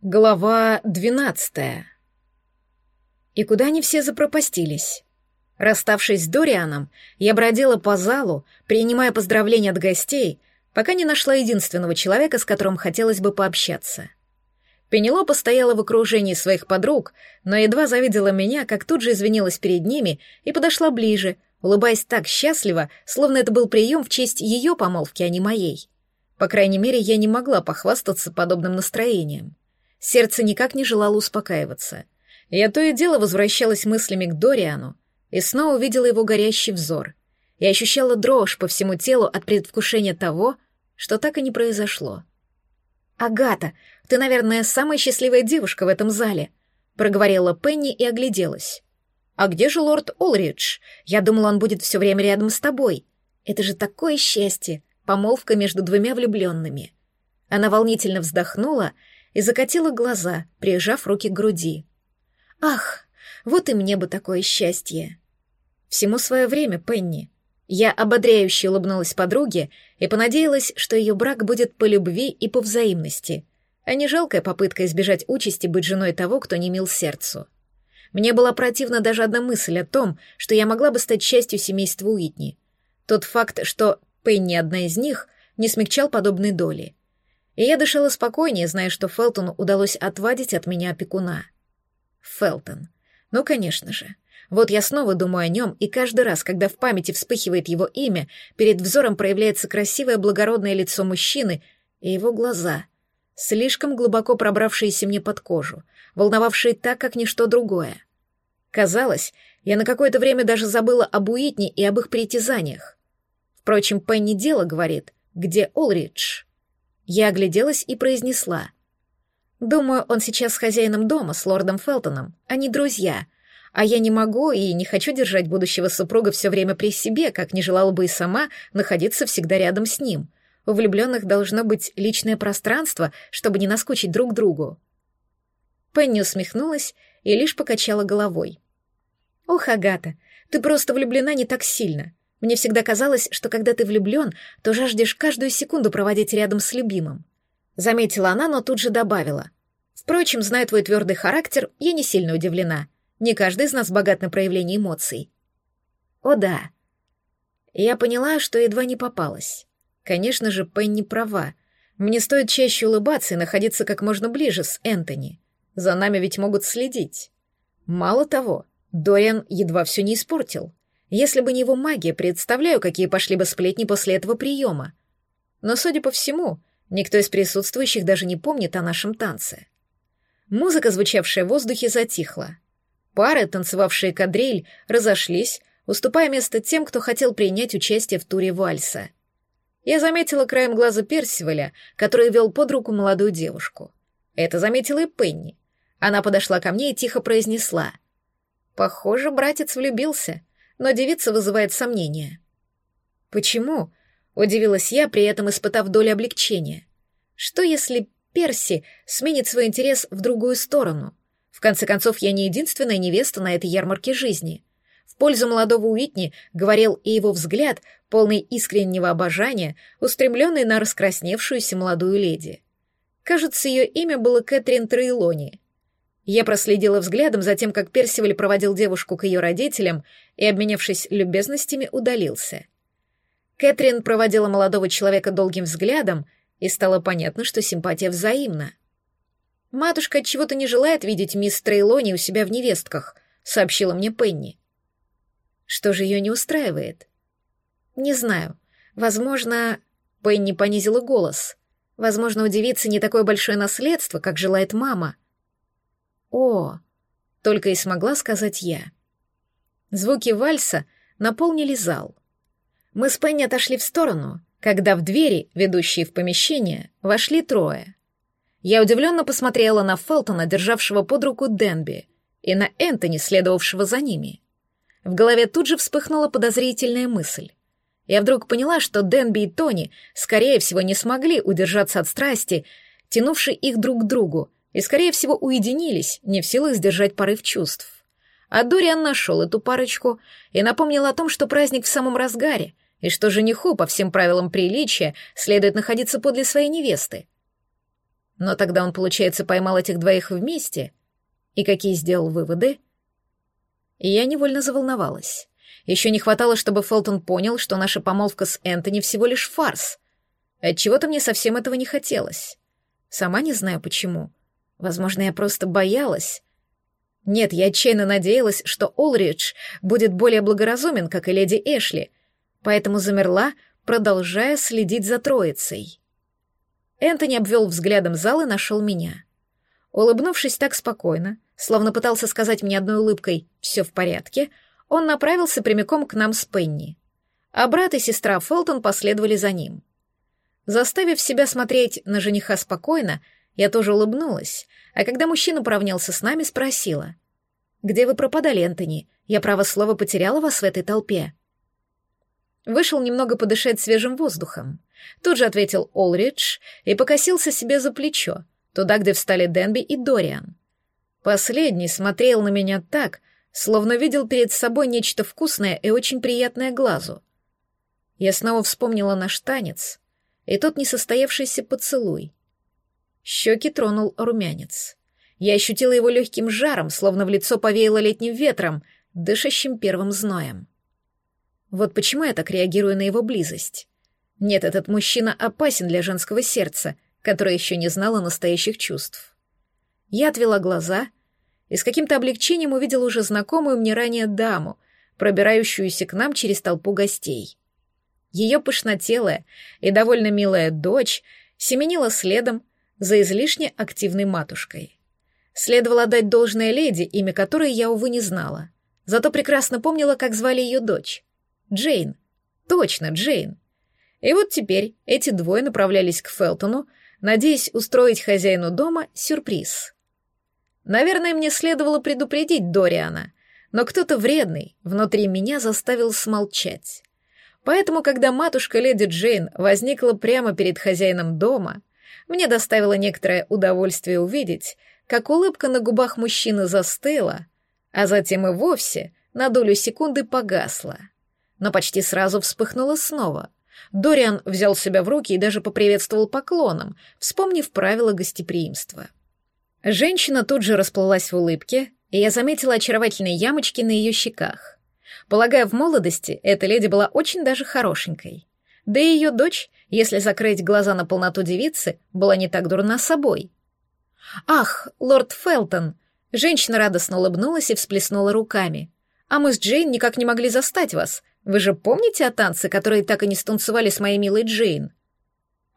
Глава двенадцатая. И куда они все запропастились? Расставшись с Дорианом, я бродила по залу, принимая поздравления от гостей, пока не нашла единственного человека, с которым хотелось бы пообщаться. Пенелопа стояла в окружении своих подруг, но едва завидела меня, как тут же извинилась перед ними и подошла ближе, улыбаясь так счастливо, словно это был прием в честь ее помолвки, а не моей. По крайней мере, я не могла похвастаться подобным настроением. Сердце никак не желало успокаиваться. Я то и дело возвращалась мыслями к Дориану и снова увидела его горящий взор. И ощущала дрожь по всему телу от предвкушения того, что так и не произошло. «Агата, ты, наверное, самая счастливая девушка в этом зале», — проговорила Пенни и огляделась. «А где же лорд Олридж? Я думала, он будет все время рядом с тобой. Это же такое счастье, помолвка между двумя влюбленными». Она волнительно вздохнула и закатила глаза, прижав руки к груди. «Ах, вот и мне бы такое счастье!» «Всему свое время, Пенни!» Я ободряюще улыбнулась подруге и понадеялась, что ее брак будет по любви и по взаимности, а не жалкая попытка избежать участи быть женой того, кто не мил сердцу. Мне была противна даже одна мысль о том, что я могла бы стать частью семейства Уитни. Тот факт, что Пенни одна из них, не смягчал подобной доли и я дышала спокойнее, зная, что Фелтону удалось отвадить от меня опекуна. Фелтон. Ну, конечно же. Вот я снова думаю о нем, и каждый раз, когда в памяти вспыхивает его имя, перед взором проявляется красивое благородное лицо мужчины и его глаза, слишком глубоко пробравшиеся мне под кожу, волновавшие так, как ничто другое. Казалось, я на какое-то время даже забыла об Уитне и об их притязаниях. Впрочем, Пенни дело говорит, где Олридж. Я огляделась и произнесла. «Думаю, он сейчас с хозяином дома, с лордом Фелтоном. Они друзья. А я не могу и не хочу держать будущего супруга все время при себе, как не желала бы и сама находиться всегда рядом с ним. У влюбленных должно быть личное пространство, чтобы не наскучить друг другу». Пенни усмехнулась и лишь покачала головой. «Ох, Агата, ты просто влюблена не так сильно. Мне всегда казалось, что когда ты влюблен, то жаждешь каждую секунду проводить рядом с любимым. Заметила она, но тут же добавила. Впрочем, зная твой твердый характер, я не сильно удивлена. Не каждый из нас богат на проявление эмоций. О да. Я поняла, что едва не попалась. Конечно же, Пенни права. Мне стоит чаще улыбаться и находиться как можно ближе с Энтони. За нами ведь могут следить. Мало того, Дориан едва все не испортил. Если бы не его магия, представляю, какие пошли бы сплетни после этого приема. Но, судя по всему, никто из присутствующих даже не помнит о нашем танце. Музыка, звучавшая в воздухе, затихла. Пары, танцевавшие кадриль, разошлись, уступая место тем, кто хотел принять участие в туре вальса. Я заметила краем глаза Персиваля, который вел под руку молодую девушку. Это заметила и Пенни. Она подошла ко мне и тихо произнесла. «Похоже, братец влюбился но девица вызывает сомнения. «Почему?» — удивилась я, при этом испытав долю облегчения. «Что если Перси сменит свой интерес в другую сторону? В конце концов, я не единственная невеста на этой ярмарке жизни». В пользу молодого Уитни говорил и его взгляд, полный искреннего обожания, устремленный на раскрасневшуюся молодую леди. Кажется, ее имя было Кэтрин Трейлони — я проследила взглядом за тем, как Персиваль проводил девушку к ее родителям и, обменявшись любезностями, удалился. Кэтрин проводила молодого человека долгим взглядом, и стало понятно, что симпатия взаимна. «Матушка чего-то не желает видеть мисс Трейлони у себя в невестках», — сообщила мне Пенни. «Что же ее не устраивает?» «Не знаю. Возможно...» — Пенни понизила голос. «Возможно, у девицы не такое большое наследство, как желает мама». «О!» — только и смогла сказать я. Звуки вальса наполнили зал. Мы с Пенни отошли в сторону, когда в двери, ведущие в помещение, вошли трое. Я удивленно посмотрела на Фелтона, державшего под руку Денби, и на Энтони, следовавшего за ними. В голове тут же вспыхнула подозрительная мысль. Я вдруг поняла, что Денби и Тони, скорее всего, не смогли удержаться от страсти, тянувшей их друг к другу, и, скорее всего, уединились, не в силах сдержать порыв чувств. А Дориан нашел эту парочку и напомнил о том, что праздник в самом разгаре, и что жениху, по всем правилам приличия, следует находиться подле своей невесты. Но тогда он, получается, поймал этих двоих вместе. И какие сделал выводы? И я невольно заволновалась. Еще не хватало, чтобы Фелтон понял, что наша помолвка с Энтони всего лишь фарс. Отчего-то мне совсем этого не хотелось. Сама не знаю почему. Возможно, я просто боялась. Нет, я отчаянно надеялась, что Олридж будет более благоразумен, как и леди Эшли, поэтому замерла, продолжая следить за троицей. Энтони обвел взглядом зал и нашел меня. Улыбнувшись так спокойно, словно пытался сказать мне одной улыбкой «все в порядке», он направился прямиком к нам с Пенни. А брат и сестра Фелтон последовали за ним. Заставив себя смотреть на жениха спокойно, я тоже улыбнулась, а когда мужчина поравнялся с нами, спросила. «Где вы пропадали, Энтони? Я, право слово, потеряла вас в этой толпе». Вышел немного подышать свежим воздухом. Тут же ответил Олридж и покосился себе за плечо, туда, где встали Денби и Дориан. Последний смотрел на меня так, словно видел перед собой нечто вкусное и очень приятное глазу. Я снова вспомнила наш танец и тот несостоявшийся поцелуй. Щеки тронул румянец. Я ощутила его легким жаром, словно в лицо повеяло летним ветром, дышащим первым зноем. Вот почему я так реагирую на его близость. Нет, этот мужчина опасен для женского сердца, которое еще не знало настоящих чувств. Я отвела глаза и с каким-то облегчением увидела уже знакомую мне ранее даму, пробирающуюся к нам через толпу гостей. Ее пышнотелая и довольно милая дочь семенила следом за излишне активной матушкой. Следовало отдать должное леди, имя которой я, увы, не знала. Зато прекрасно помнила, как звали ее дочь. Джейн. Точно, Джейн. И вот теперь эти двое направлялись к Фелтону, надеясь устроить хозяину дома сюрприз. Наверное, мне следовало предупредить Дориана, но кто-то вредный внутри меня заставил смолчать. Поэтому, когда матушка леди Джейн возникла прямо перед хозяином дома, мне доставило некоторое удовольствие увидеть, как улыбка на губах мужчины застыла, а затем и вовсе на долю секунды погасла. Но почти сразу вспыхнула снова. Дориан взял себя в руки и даже поприветствовал поклоном, вспомнив правила гостеприимства. Женщина тут же расплылась в улыбке, и я заметила очаровательные ямочки на ее щеках. Полагаю, в молодости эта леди была очень даже хорошенькой. Да и ее дочь, если закрыть глаза на полноту девицы, была не так дурна собой. «Ах, лорд Фелтон!» Женщина радостно улыбнулась и всплеснула руками. «А мы с Джейн никак не могли застать вас. Вы же помните о танце, которые так и не станцевали с моей милой Джейн?»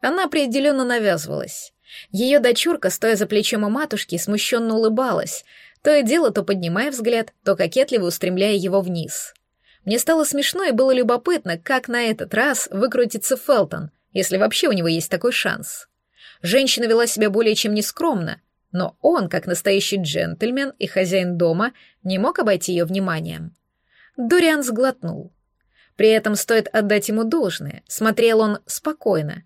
Она определенно навязывалась. Ее дочурка, стоя за плечом у матушки, смущенно улыбалась, то и дело то поднимая взгляд, то кокетливо устремляя его вниз. Мне стало смешно и было любопытно, как на этот раз выкрутится Фелтон, если вообще у него есть такой шанс. Женщина вела себя более чем нескромно, но он, как настоящий джентльмен и хозяин дома, не мог обойти ее вниманием. Дориан сглотнул. При этом стоит отдать ему должное, смотрел он спокойно,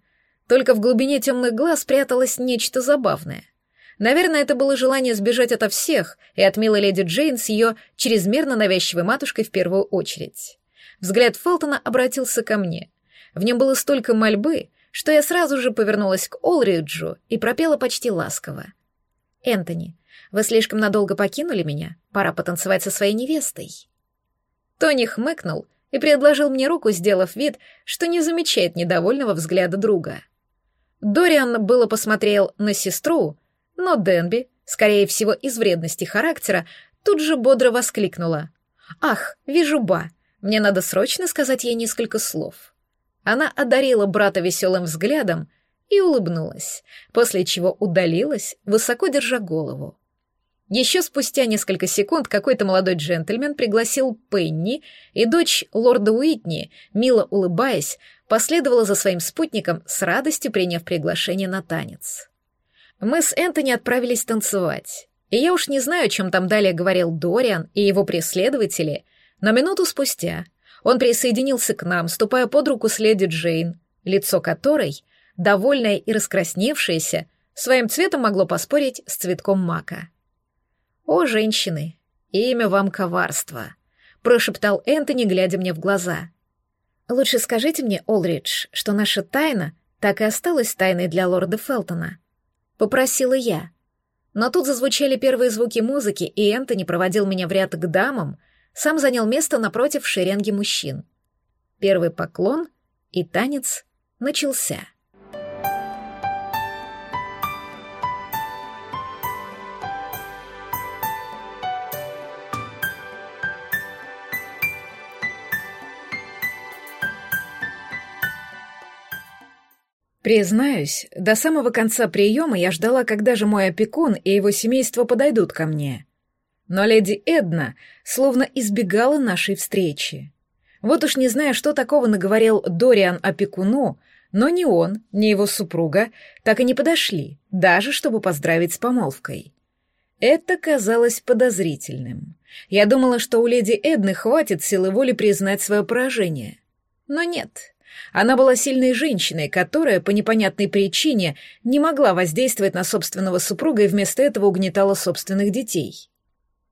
только в глубине темных глаз пряталось нечто забавное — Наверное, это было желание сбежать ото всех и от милой леди Джейн с ее чрезмерно навязчивой матушкой в первую очередь. Взгляд Фелтона обратился ко мне. В нем было столько мольбы, что я сразу же повернулась к Олриджу и пропела почти ласково. «Энтони, вы слишком надолго покинули меня, пора потанцевать со своей невестой». Тони хмыкнул и предложил мне руку, сделав вид, что не замечает недовольного взгляда друга. Дориан было посмотрел на сестру, но Денби, скорее всего, из вредности характера, тут же бодро воскликнула. «Ах, вижу Ба, мне надо срочно сказать ей несколько слов». Она одарила брата веселым взглядом и улыбнулась, после чего удалилась, высоко держа голову. Еще спустя несколько секунд какой-то молодой джентльмен пригласил Пенни, и дочь лорда Уитни, мило улыбаясь, последовала за своим спутником с радостью приняв приглашение на танец. Мы с Энтони отправились танцевать. И я уж не знаю, о чем там далее говорил Дориан и его преследователи, но минуту спустя он присоединился к нам, ступая под руку с леди Джейн, лицо которой, довольное и раскрасневшееся, своим цветом могло поспорить с цветком мака. «О, женщины, имя вам коварство», — прошептал Энтони, глядя мне в глаза. «Лучше скажите мне, Олридж, что наша тайна так и осталась тайной для лорда Фелтона», — попросила я. Но тут зазвучали первые звуки музыки, и Энтони проводил меня в ряд к дамам, сам занял место напротив шеренги мужчин. Первый поклон, и танец начался. Признаюсь, до самого конца приема я ждала, когда же мой опекун и его семейство подойдут ко мне. Но леди Эдна словно избегала нашей встречи. Вот уж не зная, что такого наговорил Дориан опекуну, но ни он, ни его супруга так и не подошли, даже чтобы поздравить с помолвкой. Это казалось подозрительным. Я думала, что у леди Эдны хватит силы воли признать свое поражение. Но нет. Она была сильной женщиной, которая по непонятной причине не могла воздействовать на собственного супруга и вместо этого угнетала собственных детей.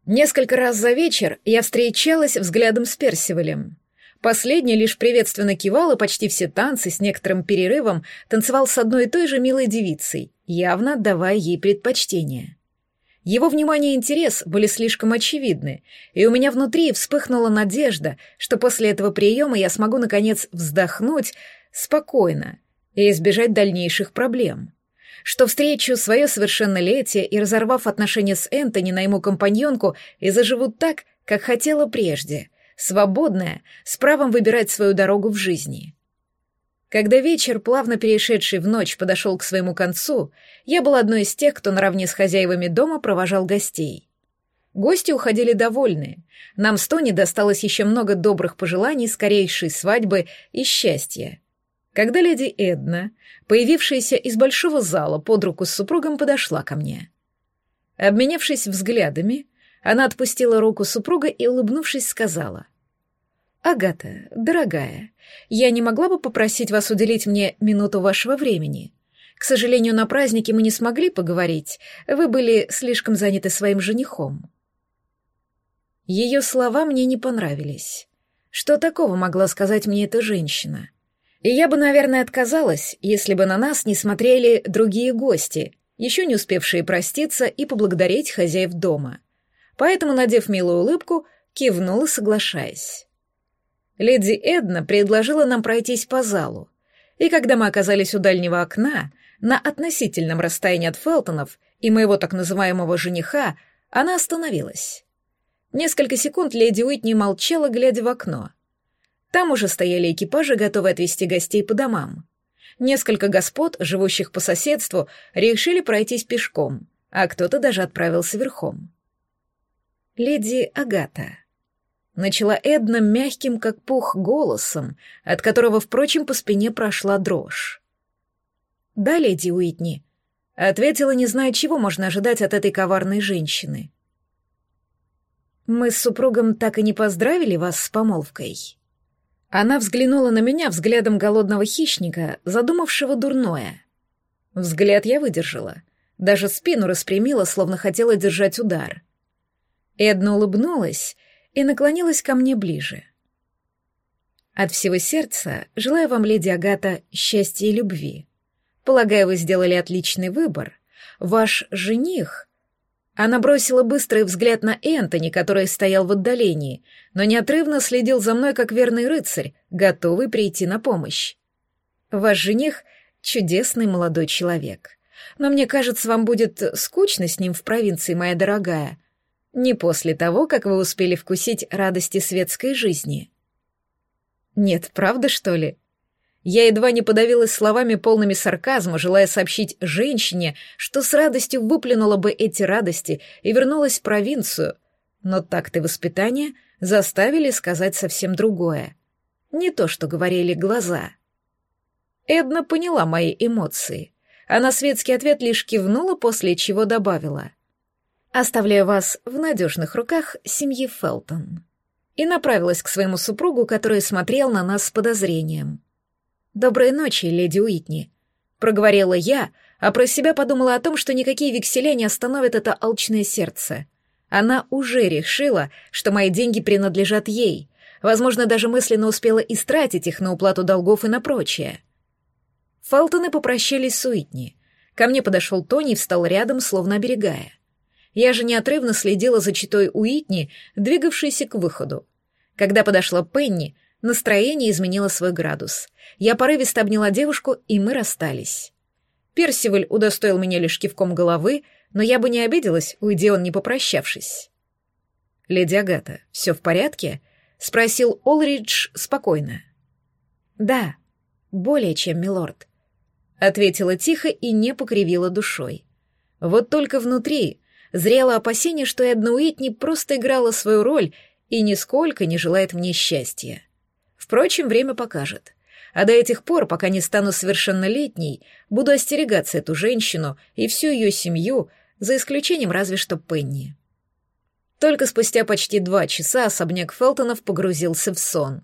Несколько раз за вечер я встречалась взглядом с Персивалем. Последний лишь приветственно кивал, и почти все танцы с некоторым перерывом танцевал с одной и той же милой девицей, явно отдавая ей предпочтение. Его внимание и интерес были слишком очевидны, и у меня внутри вспыхнула надежда, что после этого приема я смогу, наконец, вздохнуть спокойно и избежать дальнейших проблем. Что встречу свое совершеннолетие и, разорвав отношения с Энтони на ему компаньонку, и заживут так, как хотела прежде, свободная, с правом выбирать свою дорогу в жизни. Когда вечер, плавно перешедший в ночь, подошел к своему концу, я был одной из тех, кто наравне с хозяевами дома провожал гостей. Гости уходили довольные. Нам с Тони досталось еще много добрых пожеланий, скорейшей свадьбы и счастья. Когда леди Эдна, появившаяся из большого зала под руку с супругом, подошла ко мне. Обменявшись взглядами, она отпустила руку супруга и, улыбнувшись, сказала — «Агата, дорогая, я не могла бы попросить вас уделить мне минуту вашего времени? К сожалению, на празднике мы не смогли поговорить, вы были слишком заняты своим женихом». Ее слова мне не понравились. Что такого могла сказать мне эта женщина? И я бы, наверное, отказалась, если бы на нас не смотрели другие гости, еще не успевшие проститься и поблагодарить хозяев дома. Поэтому, надев милую улыбку, кивнула, соглашаясь. Леди Эдна предложила нам пройтись по залу, и когда мы оказались у дальнего окна, на относительном расстоянии от Фелтонов и моего так называемого жениха, она остановилась. Несколько секунд леди Уитни молчала, глядя в окно. Там уже стояли экипажи, готовые отвезти гостей по домам. Несколько господ, живущих по соседству, решили пройтись пешком, а кто-то даже отправился верхом. «Леди Агата», Начала Эдна мягким, как пух, голосом, от которого, впрочем, по спине прошла дрожь. «Да, леди Уитни», — ответила, не зная, чего можно ожидать от этой коварной женщины. «Мы с супругом так и не поздравили вас с помолвкой». Она взглянула на меня взглядом голодного хищника, задумавшего дурное. Взгляд я выдержала. Даже спину распрямила, словно хотела держать удар. Эдна улыбнулась и наклонилась ко мне ближе. От всего сердца желаю вам, леди Агата, счастья и любви. Полагаю, вы сделали отличный выбор. Ваш жених... Она бросила быстрый взгляд на Энтони, который стоял в отдалении, но неотрывно следил за мной, как верный рыцарь, готовый прийти на помощь. Ваш жених — чудесный молодой человек. Но мне кажется, вам будет скучно с ним в провинции, моя дорогая. Не после того, как вы успели вкусить радости светской жизни. Нет, правда, что ли? Я едва не подавилась словами полными сарказма, желая сообщить женщине, что с радостью выплюнула бы эти радости и вернулась в провинцию. Но такт и воспитание заставили сказать совсем другое. Не то, что говорили глаза. Эдна поняла мои эмоции. а на светский ответ лишь кивнула, после чего добавила — Оставляю вас в надежных руках семьи Фелтон. И направилась к своему супругу, который смотрел на нас с подозрением. «Доброй ночи, леди Уитни», — проговорила я, а про себя подумала о том, что никакие векселя не остановят это алчное сердце. Она уже решила, что мои деньги принадлежат ей, возможно, даже мысленно успела истратить их на уплату долгов и на прочее. Фелтоны попрощались с Уитни — Ко мне подошел Тони и встал рядом, словно оберегая. Я же неотрывно следила за читой Уитни, двигавшейся к выходу. Когда подошла Пенни, настроение изменило свой градус. Я порывисто обняла девушку, и мы расстались. Персиваль удостоил меня лишь кивком головы, но я бы не обиделась, уйди он не попрощавшись. «Леди Агата, все в порядке?» — спросил Олридж спокойно. «Да, более чем, милорд», — ответила тихо и не покривила душой. Вот только внутри зрело опасение, что Эдна Уитни просто играла свою роль и нисколько не желает мне счастья. Впрочем, время покажет. А до этих пор, пока не стану совершеннолетней, буду остерегаться эту женщину и всю ее семью, за исключением разве что Пенни. Только спустя почти два часа особняк Фелтонов погрузился в сон.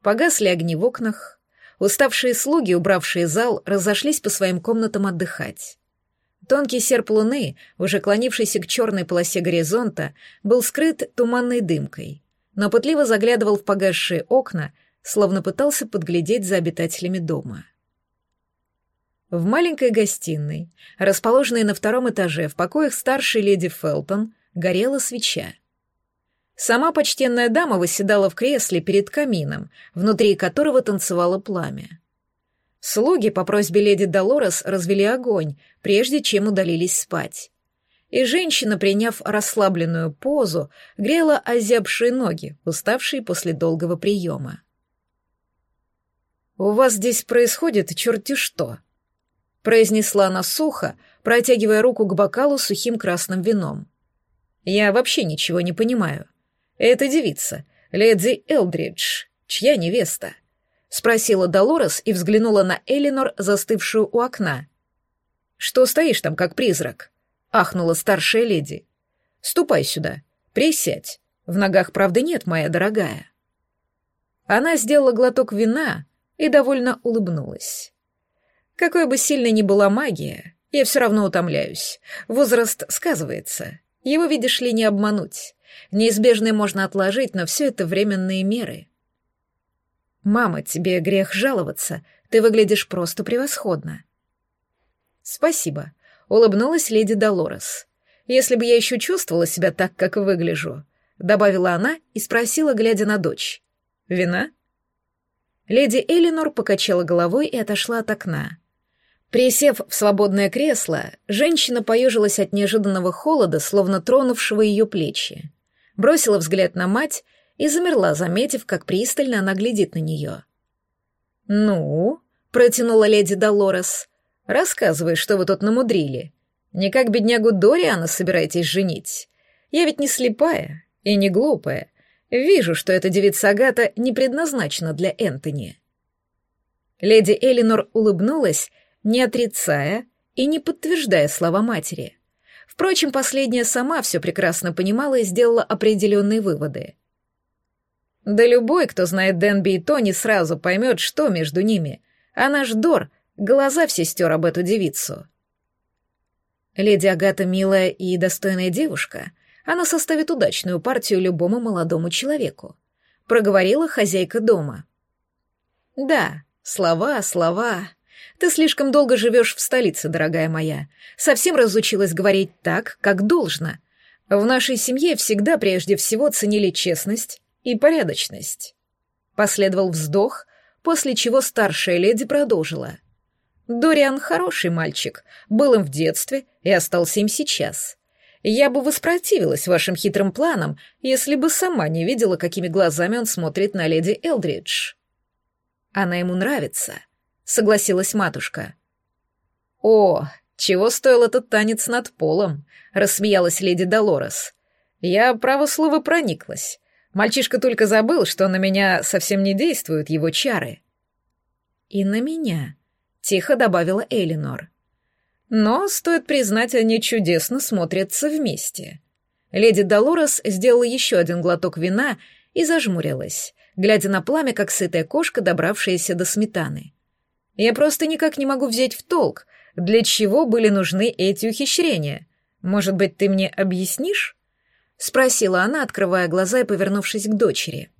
Погасли огни в окнах, уставшие слуги, убравшие зал, разошлись по своим комнатам отдыхать. Тонкий серп луны, уже клонившийся к черной полосе горизонта, был скрыт туманной дымкой, но пытливо заглядывал в погасшие окна, словно пытался подглядеть за обитателями дома. В маленькой гостиной, расположенной на втором этаже в покоях старшей леди Фелтон, горела свеча. Сама почтенная дама восседала в кресле перед камином, внутри которого танцевало пламя. Слуги по просьбе леди Долорес развели огонь, прежде чем удалились спать. И женщина, приняв расслабленную позу, грела озябшие ноги, уставшие после долгого приема. «У вас здесь происходит черти что», — произнесла она сухо, протягивая руку к бокалу сухим красным вином. Я вообще ничего не понимаю. Это девица, леди Элдридж, чья невеста? Спросила Долорес и взглянула на Элинор, застывшую у окна. Что стоишь там, как призрак? Ахнула старшая леди. Ступай сюда, присядь. В ногах, правда, нет, моя дорогая. Она сделала глоток вина и довольно улыбнулась. Какой бы сильной ни была магия, я все равно утомляюсь. Возраст сказывается. Его, видишь ли, не обмануть. Неизбежное можно отложить, но все это временные меры. «Мама, тебе грех жаловаться. Ты выглядишь просто превосходно». «Спасибо», — улыбнулась леди Долорес. «Если бы я еще чувствовала себя так, как выгляжу», — добавила она и спросила, глядя на дочь. «Вина?» Леди Элинор покачала головой и отошла от окна. Присев в свободное кресло, женщина поежилась от неожиданного холода, словно тронувшего ее плечи. Бросила взгляд на мать и замерла, заметив, как пристально она глядит на нее. «Ну?» — протянула леди Долорес. «Рассказывай, что вы тут намудрили. Не как беднягу Дориана собираетесь женить. Я ведь не слепая и не глупая. Вижу, что эта девица Агата не предназначена для Энтони». Леди Элинор улыбнулась не отрицая и не подтверждая слова матери. Впрочем, последняя сама все прекрасно понимала и сделала определенные выводы. Да любой, кто знает Дэнби и Тони, сразу поймет, что между ними, а наш Дор глаза все стер об эту девицу. Леди Агата милая и достойная девушка, она составит удачную партию любому молодому человеку, проговорила хозяйка дома. Да, слова, слова, ты слишком долго живешь в столице, дорогая моя. Совсем разучилась говорить так, как должно. В нашей семье всегда прежде всего ценили честность и порядочность. Последовал вздох, после чего старшая леди продолжила. Дориан хороший мальчик, был им в детстве и остался им сейчас. Я бы воспротивилась вашим хитрым планам, если бы сама не видела, какими глазами он смотрит на леди Элдридж. Она ему нравится — согласилась матушка. О, чего стоил этот танец над полом, рассмеялась леди Долорес. Я, право слово, прониклась. Мальчишка только забыл, что на меня совсем не действуют его чары. И на меня, тихо добавила Элинор. Но, стоит признать, они чудесно смотрятся вместе. Леди Долорес сделала еще один глоток вина и зажмурилась, глядя на пламя, как сытая кошка, добравшаяся до сметаны. Я просто никак не могу взять в толк, для чего были нужны эти ухищрения. Может быть, ты мне объяснишь?» — спросила она, открывая глаза и повернувшись к дочери.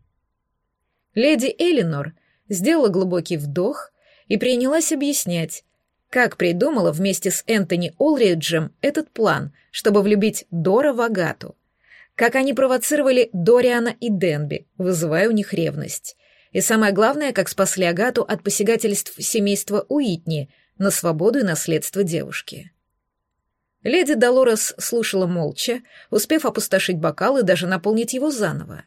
Леди Элинор сделала глубокий вдох и принялась объяснять, как придумала вместе с Энтони Олриджем этот план, чтобы влюбить Дора в Агату. Как они провоцировали Дориана и Денби, вызывая у них ревность. И самое главное, как спасли Агату от посягательств семейства Уитни на свободу и наследство девушки. Леди Долорес слушала молча, успев опустошить бокал и даже наполнить его заново.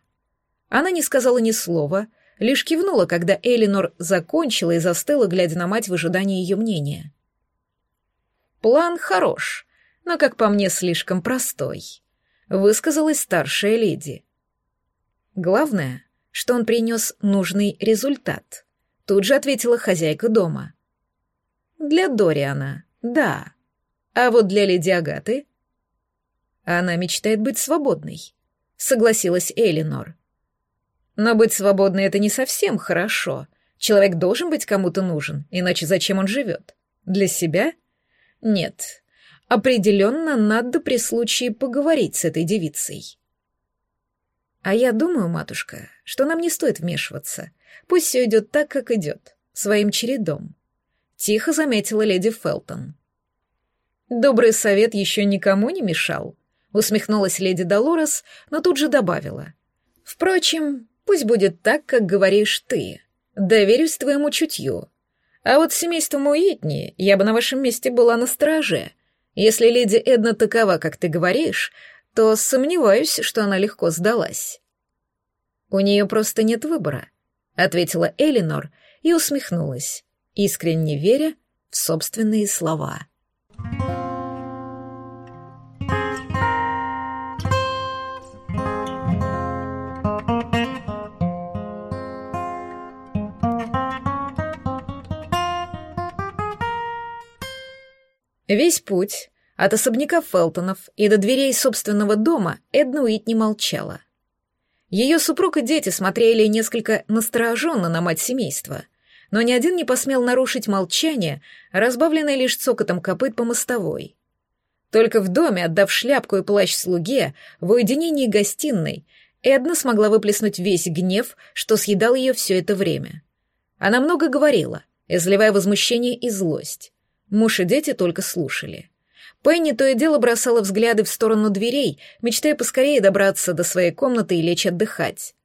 Она не сказала ни слова, лишь кивнула, когда Элинор закончила и застыла, глядя на мать в ожидании ее мнения. «План хорош, но, как по мне, слишком простой», — высказалась старшая леди. «Главное, что он принес нужный результат», — тут же ответила хозяйка дома. «Для Дориана, да. А вот для леди Агаты...» «Она мечтает быть свободной», — согласилась Элинор. Но быть свободной — это не совсем хорошо. Человек должен быть кому-то нужен, иначе зачем он живет? Для себя? Нет. Определенно надо при случае поговорить с этой девицей. А я думаю, матушка, что нам не стоит вмешиваться. Пусть все идет так, как идет, своим чередом. Тихо заметила леди Фелтон. Добрый совет еще никому не мешал, усмехнулась леди Долорес, но тут же добавила. Впрочем, Пусть будет так, как говоришь ты. Доверюсь твоему чутью. А вот семейству Уитни я бы на вашем месте была на страже. Если леди Эдна такова, как ты говоришь, то сомневаюсь, что она легко сдалась. У нее просто нет выбора, ответила Элинор и усмехнулась, искренне веря в собственные слова. Весь путь от особняка Фелтонов и до дверей собственного дома Эдна Уитни молчала. Ее супруг и дети смотрели несколько настороженно на мать семейства, но ни один не посмел нарушить молчание, разбавленное лишь цокотом копыт по мостовой. Только в доме, отдав шляпку и плащ слуге, в уединении гостиной, Эдна смогла выплеснуть весь гнев, что съедал ее все это время. Она много говорила, изливая возмущение и злость. Муж и дети только слушали. Пенни то и дело бросала взгляды в сторону дверей, мечтая поскорее добраться до своей комнаты и лечь отдыхать.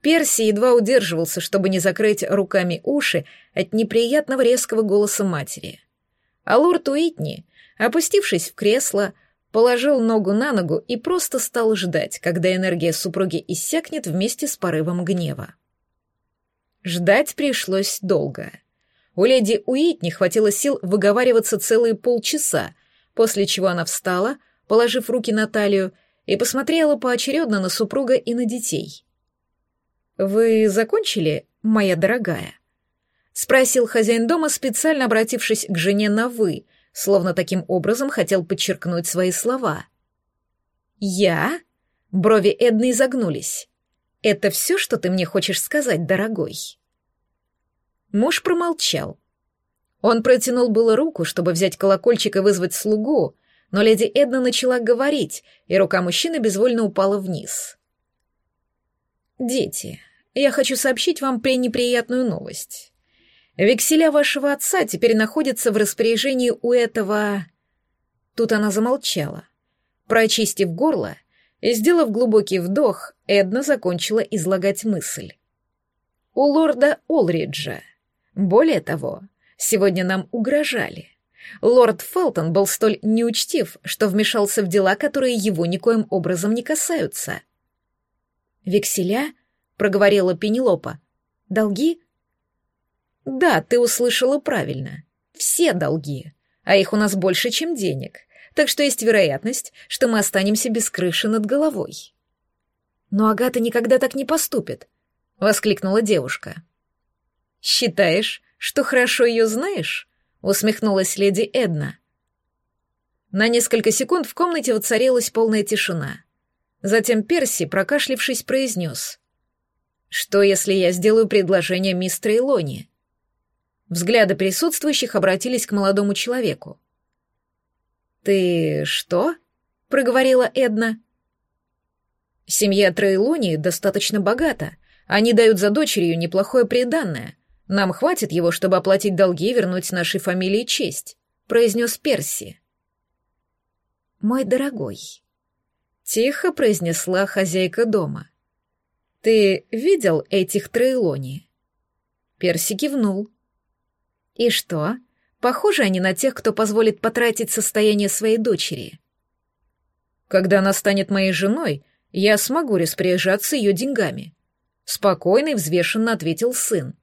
Перси едва удерживался, чтобы не закрыть руками уши от неприятного резкого голоса матери. А лорд Уитни, опустившись в кресло, положил ногу на ногу и просто стал ждать, когда энергия супруги иссякнет вместе с порывом гнева. Ждать пришлось долго — у леди Уитни хватило сил выговариваться целые полчаса, после чего она встала, положив руки на талию, и посмотрела поочередно на супруга и на детей. «Вы закончили, моя дорогая?» — спросил хозяин дома, специально обратившись к жене на «вы», словно таким образом хотел подчеркнуть свои слова. «Я?» — брови Эдны изогнулись. «Это все, что ты мне хочешь сказать, дорогой?» Муж промолчал. Он протянул было руку, чтобы взять колокольчик и вызвать слугу, но леди Эдна начала говорить, и рука мужчины безвольно упала вниз. «Дети, я хочу сообщить вам пренеприятную новость. Векселя вашего отца теперь находятся в распоряжении у этого...» Тут она замолчала. Прочистив горло и сделав глубокий вдох, Эдна закончила излагать мысль. «У лорда Олриджа». Более того, сегодня нам угрожали. Лорд Фелтон был столь неучтив, что вмешался в дела, которые его никоим образом не касаются. «Векселя?» — проговорила Пенелопа. «Долги?» «Да, ты услышала правильно. Все долги. А их у нас больше, чем денег. Так что есть вероятность, что мы останемся без крыши над головой». «Но Агата никогда так не поступит», — воскликнула девушка. «Считаешь, что хорошо ее знаешь?» — усмехнулась леди Эдна. На несколько секунд в комнате воцарилась полная тишина. Затем Перси, прокашлившись, произнес. «Что, если я сделаю предложение мистера Илони?» Взгляды присутствующих обратились к молодому человеку. «Ты что?» — проговорила Эдна. «Семья Трейлони достаточно богата. Они дают за дочерью неплохое приданное. Нам хватит его, чтобы оплатить долги и вернуть нашей фамилии честь», — произнес Перси. «Мой дорогой», — тихо произнесла хозяйка дома. «Ты видел этих Трейлони?» Перси кивнул. «И что? Похожи они на тех, кто позволит потратить состояние своей дочери?» «Когда она станет моей женой, я смогу распоряжаться ее деньгами», — спокойно и взвешенно ответил сын.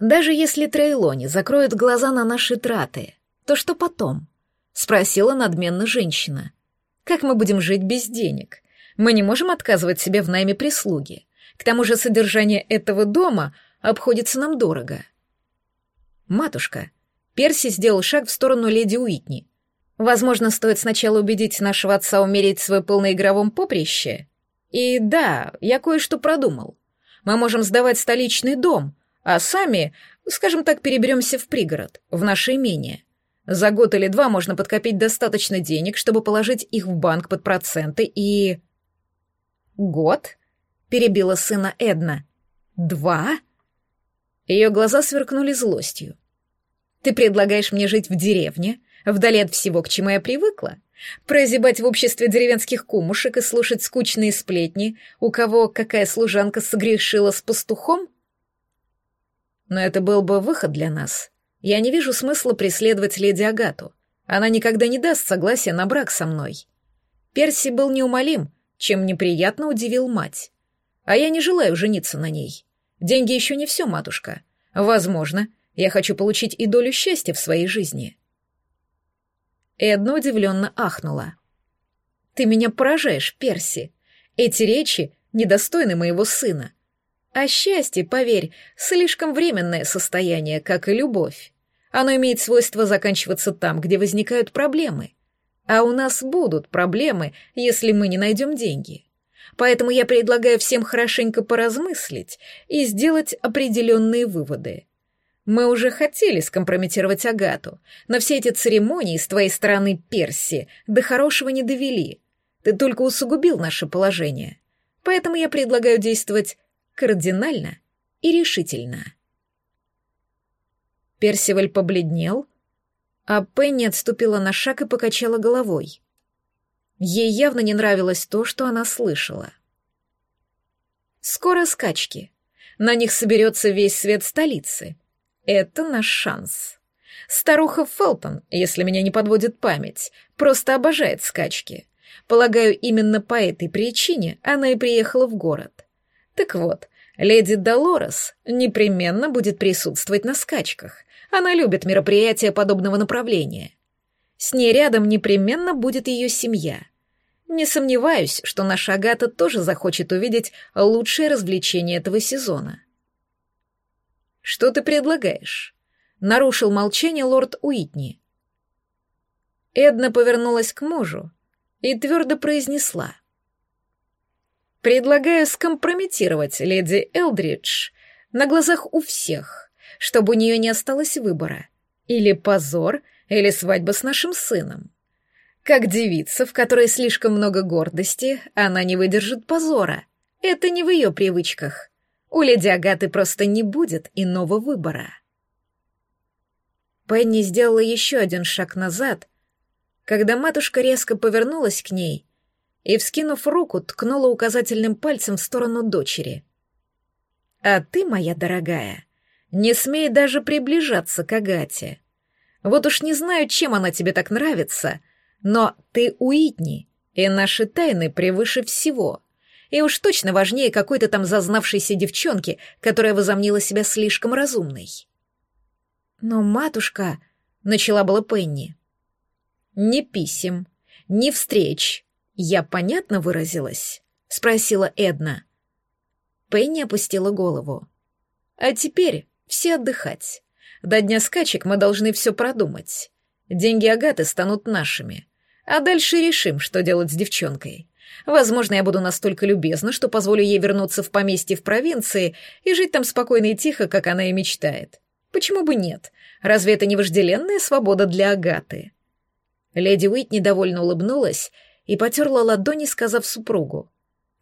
«Даже если Трейлони закроют глаза на наши траты, то что потом?» — спросила надменно женщина. «Как мы будем жить без денег? Мы не можем отказывать себе в найме прислуги. К тому же содержание этого дома обходится нам дорого». «Матушка», Перси сделал шаг в сторону леди Уитни. «Возможно, стоит сначала убедить нашего отца умереть свой пыл на игровом поприще? И да, я кое-что продумал. Мы можем сдавать столичный дом, а сами, скажем так, переберемся в пригород, в наше имение. За год или два можно подкопить достаточно денег, чтобы положить их в банк под проценты и... Год? Перебила сына Эдна. Два? Ее глаза сверкнули злостью. Ты предлагаешь мне жить в деревне, вдали от всего, к чему я привыкла? Прозябать в обществе деревенских кумушек и слушать скучные сплетни, у кого какая служанка согрешила с пастухом? Но это был бы выход для нас. Я не вижу смысла преследовать леди Агату. Она никогда не даст согласия на брак со мной. Перси был неумолим, чем неприятно удивил мать. А я не желаю жениться на ней. Деньги еще не все, матушка. Возможно, я хочу получить и долю счастья в своей жизни. Эдна удивленно ахнула. «Ты меня поражаешь, Перси. Эти речи недостойны моего сына. А счастье, поверь, слишком временное состояние, как и любовь. Оно имеет свойство заканчиваться там, где возникают проблемы. А у нас будут проблемы, если мы не найдем деньги. Поэтому я предлагаю всем хорошенько поразмыслить и сделать определенные выводы. Мы уже хотели скомпрометировать Агату, но все эти церемонии с твоей стороны Перси до хорошего не довели. Ты только усугубил наше положение. Поэтому я предлагаю действовать кардинально и решительно. Персиваль побледнел, а Пенни отступила на шаг и покачала головой. Ей явно не нравилось то, что она слышала. Скоро скачки. На них соберется весь свет столицы. Это наш шанс. Старуха Фелтон, если меня не подводит память, просто обожает скачки. Полагаю, именно по этой причине она и приехала в город. Так вот, леди Долорес непременно будет присутствовать на скачках. Она любит мероприятия подобного направления. С ней рядом непременно будет ее семья. Не сомневаюсь, что наша Агата тоже захочет увидеть лучшее развлечение этого сезона. «Что ты предлагаешь?» — нарушил молчание лорд Уитни. Эдна повернулась к мужу и твердо произнесла. Предлагаю скомпрометировать леди Элдридж на глазах у всех, чтобы у нее не осталось выбора. Или позор, или свадьба с нашим сыном. Как девица, в которой слишком много гордости, она не выдержит позора. Это не в ее привычках. У леди Агаты просто не будет иного выбора. Пенни сделала еще один шаг назад, когда матушка резко повернулась к ней и, вскинув руку, ткнула указательным пальцем в сторону дочери. «А ты, моя дорогая, не смей даже приближаться к Агате. Вот уж не знаю, чем она тебе так нравится, но ты Уитни, и наши тайны превыше всего. И уж точно важнее какой-то там зазнавшейся девчонки, которая возомнила себя слишком разумной». «Но, матушка...» — начала была Пенни. «Ни писем, ни встреч, «Я понятно выразилась?» — спросила Эдна. Пенни опустила голову. «А теперь все отдыхать. До дня скачек мы должны все продумать. Деньги Агаты станут нашими. А дальше решим, что делать с девчонкой. Возможно, я буду настолько любезна, что позволю ей вернуться в поместье в провинции и жить там спокойно и тихо, как она и мечтает. Почему бы нет? Разве это не вожделенная свобода для Агаты?» Леди Уит недовольно улыбнулась и потерла ладони, сказав супругу.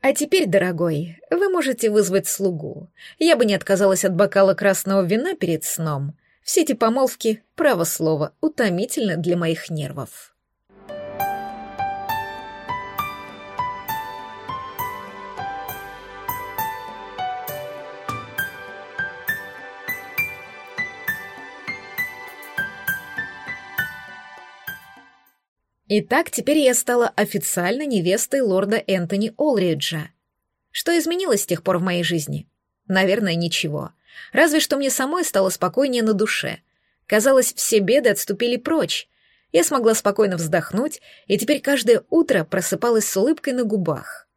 А теперь, дорогой, вы можете вызвать слугу. Я бы не отказалась от бокала красного вина перед сном. Все эти помолвки, право слово, утомительны для моих нервов. Итак, теперь я стала официально невестой лорда Энтони Олриджа. Что изменилось с тех пор в моей жизни? Наверное, ничего. Разве что мне самой стало спокойнее на душе. Казалось, все беды отступили прочь. Я смогла спокойно вздохнуть, и теперь каждое утро просыпалась с улыбкой на губах.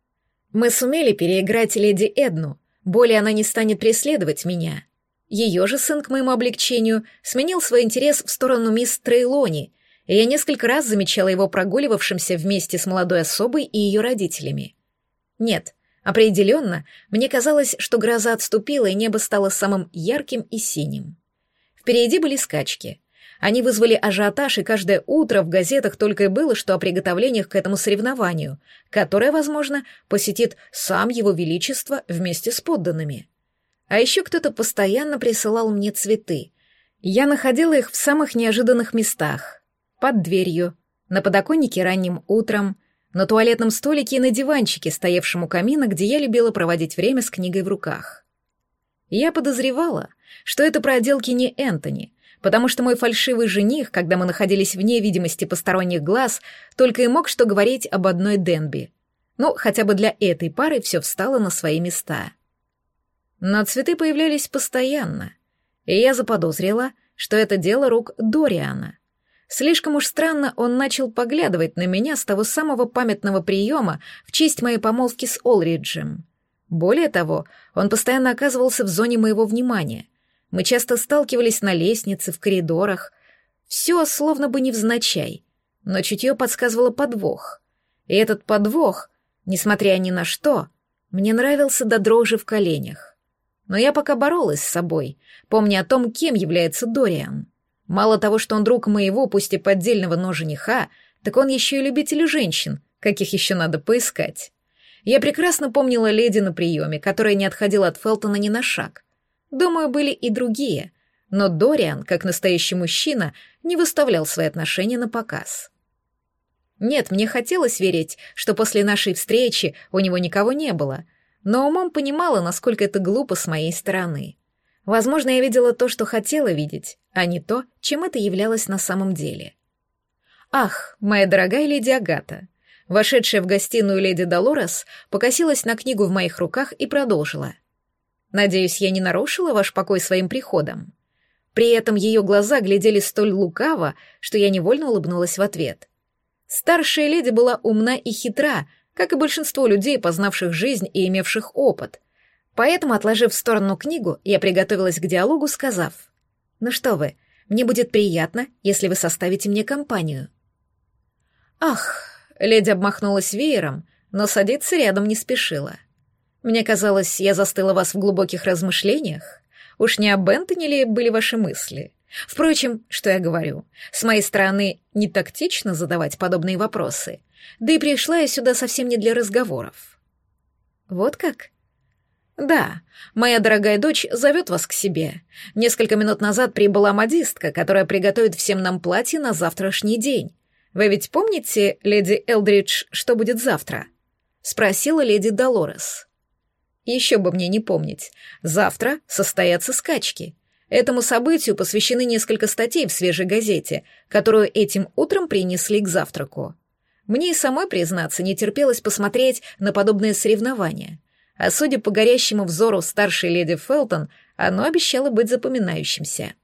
Мы сумели переиграть леди Эдну, более она не станет преследовать меня. Ее же сын, к моему облегчению, сменил свой интерес в сторону мисс Трейлони — и я несколько раз замечала его прогуливавшимся вместе с молодой особой и ее родителями. Нет, определенно, мне казалось, что гроза отступила, и небо стало самым ярким и синим. Впереди были скачки. Они вызвали ажиотаж, и каждое утро в газетах только и было, что о приготовлениях к этому соревнованию, которое, возможно, посетит сам его величество вместе с подданными. А еще кто-то постоянно присылал мне цветы. Я находила их в самых неожиданных местах — под дверью, на подоконнике ранним утром, на туалетном столике и на диванчике, стоявшем у камина, где я любила проводить время с книгой в руках. Я подозревала, что это проделки не Энтони, потому что мой фальшивый жених, когда мы находились вне видимости посторонних глаз, только и мог что говорить об одной Денби. Ну, хотя бы для этой пары все встало на свои места. Но цветы появлялись постоянно, и я заподозрила, что это дело рук Дориана. Слишком уж странно он начал поглядывать на меня с того самого памятного приема в честь моей помолвки с Олриджем. Более того, он постоянно оказывался в зоне моего внимания. Мы часто сталкивались на лестнице, в коридорах. Все словно бы невзначай, но чутье подсказывало подвох. И этот подвох, несмотря ни на что, мне нравился до дрожи в коленях. Но я пока боролась с собой, помня о том, кем является Дориан. Мало того, что он друг моего, пусть и поддельного, но жениха, так он еще и любитель женщин, каких еще надо поискать. Я прекрасно помнила леди на приеме, которая не отходила от Фелтона ни на шаг. Думаю, были и другие, но Дориан, как настоящий мужчина, не выставлял свои отношения на показ. Нет, мне хотелось верить, что после нашей встречи у него никого не было, но умом понимала, насколько это глупо с моей стороны. Возможно, я видела то, что хотела видеть, а не то, чем это являлось на самом деле. «Ах, моя дорогая леди Агата!» Вошедшая в гостиную леди Долорес покосилась на книгу в моих руках и продолжила. «Надеюсь, я не нарушила ваш покой своим приходом?» При этом ее глаза глядели столь лукаво, что я невольно улыбнулась в ответ. Старшая леди была умна и хитра, как и большинство людей, познавших жизнь и имевших опыт — Поэтому, отложив в сторону книгу, я приготовилась к диалогу, сказав, «Ну что вы, мне будет приятно, если вы составите мне компанию». «Ах», — леди обмахнулась веером, но садиться рядом не спешила. «Мне казалось, я застыла вас в глубоких размышлениях. Уж не об Энтони ли были ваши мысли? Впрочем, что я говорю, с моей стороны не тактично задавать подобные вопросы, да и пришла я сюда совсем не для разговоров». «Вот как?» «Да, моя дорогая дочь зовет вас к себе. Несколько минут назад прибыла модистка, которая приготовит всем нам платье на завтрашний день. Вы ведь помните, леди Элдридж, что будет завтра?» — спросила леди Долорес. «Еще бы мне не помнить. Завтра состоятся скачки. Этому событию посвящены несколько статей в свежей газете, которую этим утром принесли к завтраку. Мне и самой, признаться, не терпелось посмотреть на подобные соревнования — а судя по горящему взору старшей леди Фелтон, оно обещало быть запоминающимся.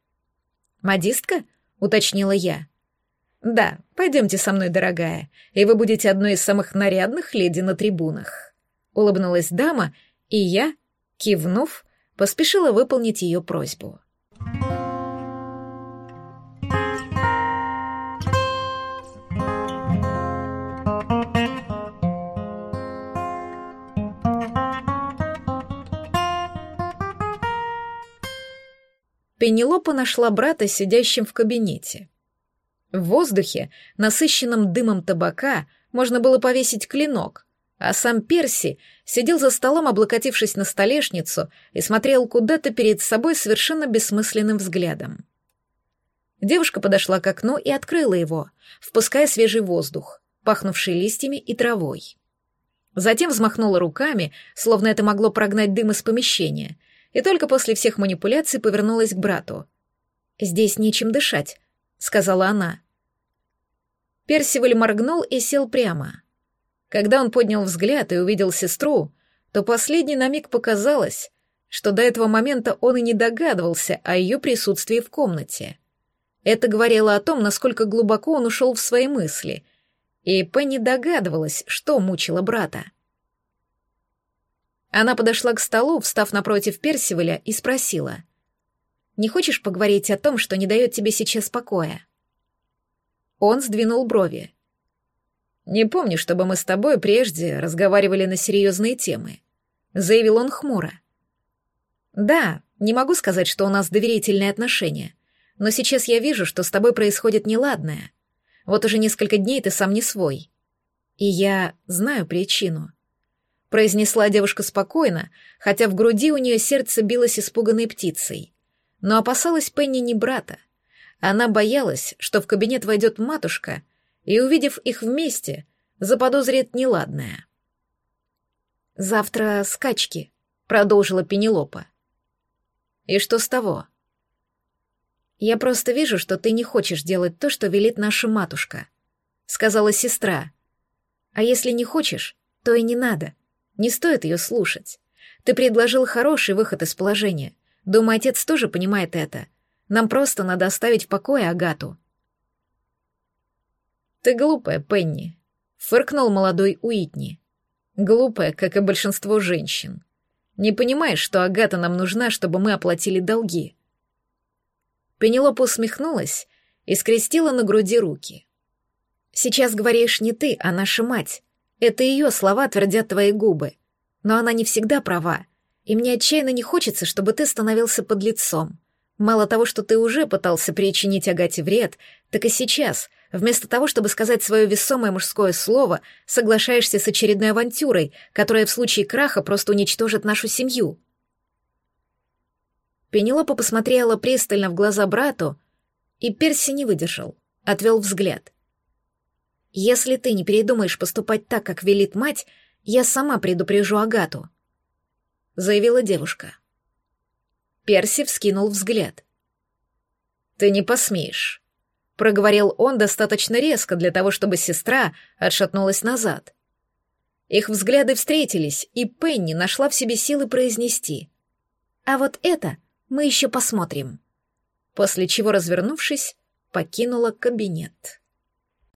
«Модистка?» — уточнила я. «Да, пойдемте со мной, дорогая, и вы будете одной из самых нарядных леди на трибунах», — улыбнулась дама, и я, кивнув, поспешила выполнить ее просьбу. Пенелопа нашла брата сидящим в кабинете. В воздухе, насыщенном дымом табака, можно было повесить клинок, а сам Перси сидел за столом, облокотившись на столешницу, и смотрел куда-то перед собой совершенно бессмысленным взглядом. Девушка подошла к окну и открыла его, впуская свежий воздух, пахнувший листьями и травой. Затем взмахнула руками, словно это могло прогнать дым из помещения, и только после всех манипуляций повернулась к брату. «Здесь нечем дышать», — сказала она. Персиваль моргнул и сел прямо. Когда он поднял взгляд и увидел сестру, то последний на миг показалось, что до этого момента он и не догадывался о ее присутствии в комнате. Это говорило о том, насколько глубоко он ушел в свои мысли, и Пенни догадывалась, что мучило брата. Она подошла к столу, встав напротив Персиваля, и спросила. «Не хочешь поговорить о том, что не дает тебе сейчас покоя?» Он сдвинул брови. «Не помню, чтобы мы с тобой прежде разговаривали на серьезные темы», — заявил он хмуро. «Да, не могу сказать, что у нас доверительные отношения, но сейчас я вижу, что с тобой происходит неладное. Вот уже несколько дней ты сам не свой. И я знаю причину», — произнесла девушка спокойно, хотя в груди у нее сердце билось испуганной птицей. Но опасалась Пенни не брата. Она боялась, что в кабинет войдет матушка — и, увидев их вместе, заподозрит неладное. «Завтра скачки», — продолжила Пенелопа. «И что с того?» «Я просто вижу, что ты не хочешь делать то, что велит наша матушка», — сказала сестра. «А если не хочешь, то и не надо. Не стоит ее слушать. Ты предложил хороший выход из положения. Думаю, отец тоже понимает это. Нам просто надо оставить в покое Агату». «Ты глупая, Пенни», — фыркнул молодой Уитни. «Глупая, как и большинство женщин. Не понимаешь, что Агата нам нужна, чтобы мы оплатили долги». Пенелопа усмехнулась и скрестила на груди руки. «Сейчас говоришь не ты, а наша мать. Это ее слова твердят твои губы. Но она не всегда права, и мне отчаянно не хочется, чтобы ты становился под лицом. Мало того, что ты уже пытался причинить Агате вред, так и сейчас, Вместо того, чтобы сказать свое весомое мужское слово, соглашаешься с очередной авантюрой, которая в случае краха просто уничтожит нашу семью. Пенелопа посмотрела пристально в глаза брату, и Перси не выдержал, отвел взгляд. «Если ты не передумаешь поступать так, как велит мать, я сама предупрежу Агату», — заявила девушка. Перси вскинул взгляд. «Ты не посмеешь», проговорил он достаточно резко для того, чтобы сестра отшатнулась назад. Их взгляды встретились, и Пенни нашла в себе силы произнести. «А вот это мы еще посмотрим». После чего, развернувшись, покинула кабинет.